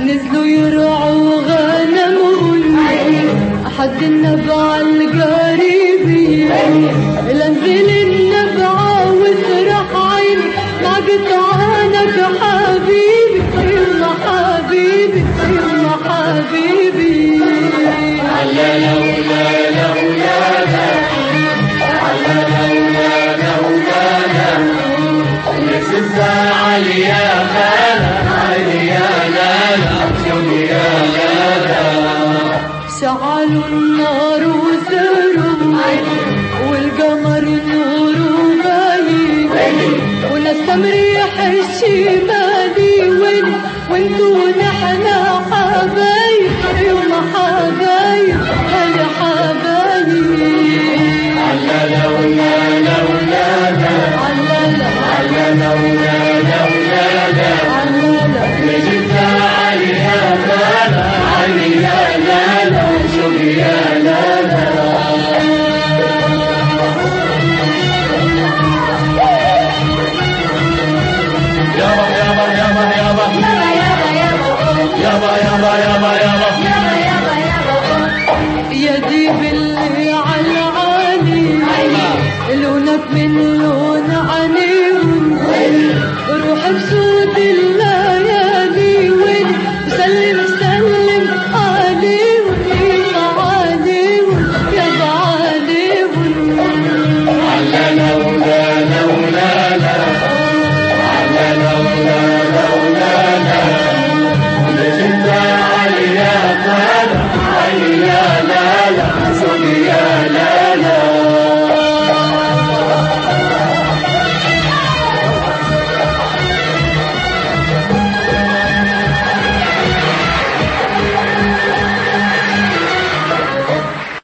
نزلوا يرعوا غنمهم. حد النبع تمريح الشمالي وين وانتو نحن حبايب يما حبايب هيا حبايب علالا ولالا ولالا علالا ولالا yapmenin